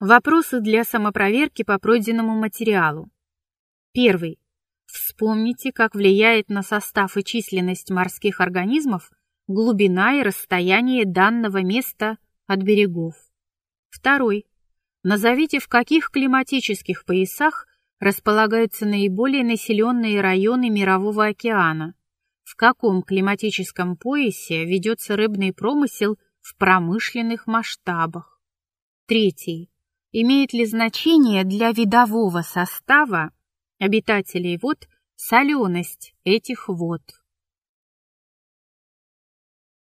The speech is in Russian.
Вопросы для самопроверки по пройденному материалу. Первый. Вспомните, как влияет на состав и численность морских организмов глубина и расстояние данного места от берегов. Второй. Назовите, в каких климатических поясах располагаются наиболее населенные районы Мирового океана, в каком климатическом поясе ведется рыбный промысел в промышленных масштабах. Третий. Имеет ли значение для видового состава обитателей вод соленость этих вод?